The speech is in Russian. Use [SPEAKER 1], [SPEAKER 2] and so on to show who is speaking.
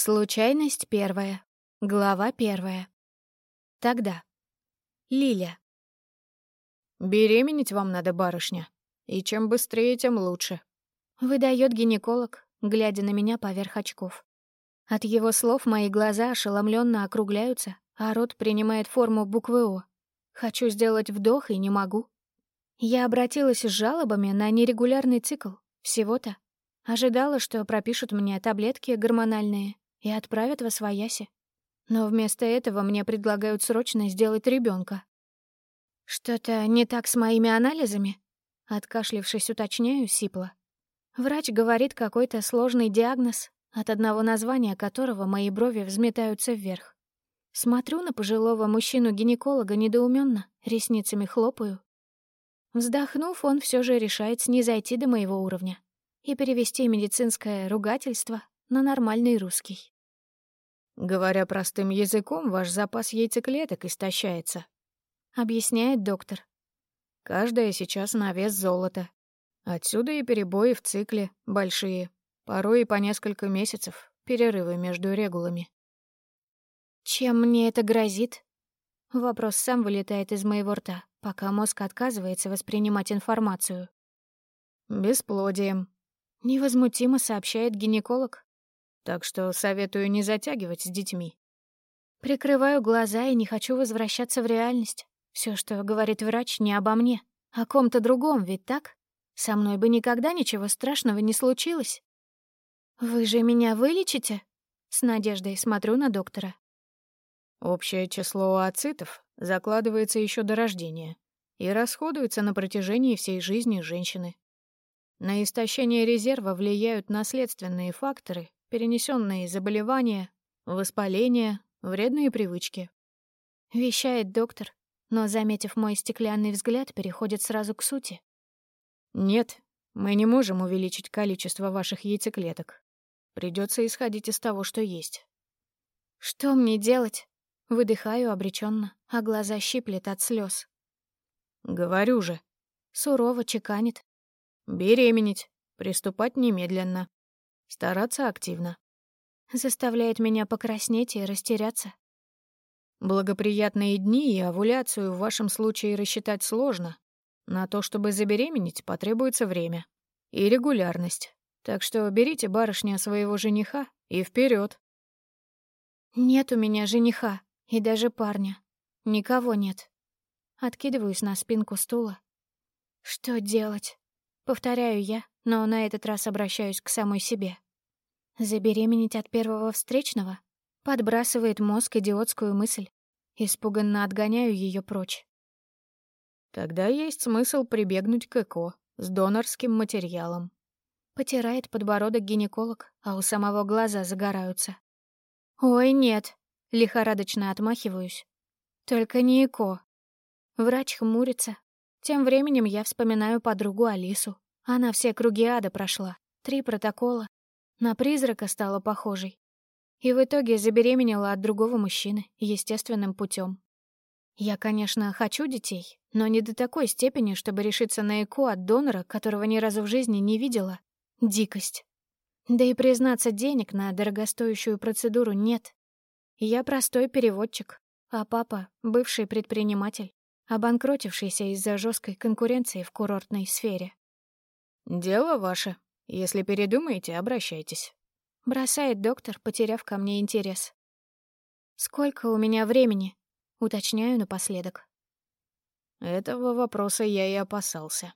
[SPEAKER 1] Случайность первая. Глава первая. Тогда. Лиля.
[SPEAKER 2] «Беременеть вам надо, барышня. И чем быстрее, тем лучше», —
[SPEAKER 1] выдает гинеколог, глядя на меня поверх очков. От его слов мои глаза ошеломленно округляются, а рот принимает форму буквы «О». Хочу сделать вдох и не могу. Я обратилась с жалобами на нерегулярный цикл. Всего-то. Ожидала, что пропишут мне таблетки гормональные, и отправят во свояси. Но вместо этого мне предлагают срочно сделать ребенка. Что-то не так с моими анализами? Откашлившись, уточняю, сипло. Врач говорит какой-то сложный диагноз, от одного названия которого мои брови взметаются вверх. Смотрю на пожилого мужчину-гинеколога недоуменно, ресницами хлопаю. Вздохнув, он все же решает снизойти до моего уровня и перевести медицинское ругательство на нормальный русский.
[SPEAKER 2] Говоря простым языком, ваш запас яйцеклеток истощается, объясняет доктор. Каждая сейчас на вес золота. Отсюда и перебои в цикле большие, порой и по несколько месяцев, перерывы между регулами.
[SPEAKER 1] Чем мне это грозит? Вопрос сам вылетает из моего рта, пока мозг отказывается воспринимать информацию.
[SPEAKER 2] Бесплодием.
[SPEAKER 1] Невозмутимо сообщает гинеколог,
[SPEAKER 2] так что советую не затягивать с детьми.
[SPEAKER 1] Прикрываю глаза и не хочу возвращаться в реальность. Все, что говорит врач, не обо мне, а о ком-то другом, ведь так? Со мной бы никогда ничего страшного не случилось. «Вы же меня вылечите?» С надеждой смотрю на доктора.
[SPEAKER 2] Общее число ацитов закладывается еще до рождения и расходуется на протяжении всей жизни женщины. На истощение резерва влияют наследственные факторы перенесенные заболевания, воспаление, вредные привычки.
[SPEAKER 1] Вещает доктор, но, заметив мой стеклянный взгляд, переходит сразу к сути.
[SPEAKER 2] Нет, мы не можем увеличить количество ваших яйцеклеток. Придется исходить из того, что есть.
[SPEAKER 1] Что мне делать? Выдыхаю обреченно, а глаза щиплет от слез.
[SPEAKER 2] Говорю же.
[SPEAKER 1] Сурово чеканит.
[SPEAKER 2] Беременеть. Приступать немедленно. Стараться активно.
[SPEAKER 1] Заставляет меня покраснеть и растеряться.
[SPEAKER 2] Благоприятные дни и овуляцию в вашем случае рассчитать сложно. На то, чтобы забеременеть, потребуется время. И регулярность. Так что берите, барышня, своего жениха и вперед.
[SPEAKER 1] Нет у меня жениха и даже парня. Никого нет. Откидываюсь на спинку стула. Что делать? Повторяю я, но на этот раз обращаюсь к самой себе. Забеременеть от первого встречного? Подбрасывает мозг идиотскую мысль. Испуганно отгоняю ее прочь.
[SPEAKER 2] Тогда есть смысл прибегнуть к ЭКО с донорским материалом.
[SPEAKER 1] Потирает подбородок гинеколог, а у самого глаза загораются. «Ой, нет!» — лихорадочно отмахиваюсь. «Только не ЭКО». Врач хмурится. Тем временем я вспоминаю подругу Алису. Она все круги ада прошла. Три протокола. На призрака стала похожей. И в итоге забеременела от другого мужчины естественным путем. Я, конечно, хочу детей, но не до такой степени, чтобы решиться на ЭКО от донора, которого ни разу в жизни не видела. Дикость. Да и признаться, денег на дорогостоящую процедуру нет. Я простой переводчик, а папа — бывший предприниматель, обанкротившийся из-за жесткой конкуренции в курортной сфере.
[SPEAKER 2] «Дело ваше. Если передумаете, обращайтесь».
[SPEAKER 1] Бросает доктор, потеряв ко мне интерес. «Сколько у меня времени?» Уточняю напоследок.
[SPEAKER 2] Этого вопроса я и опасался.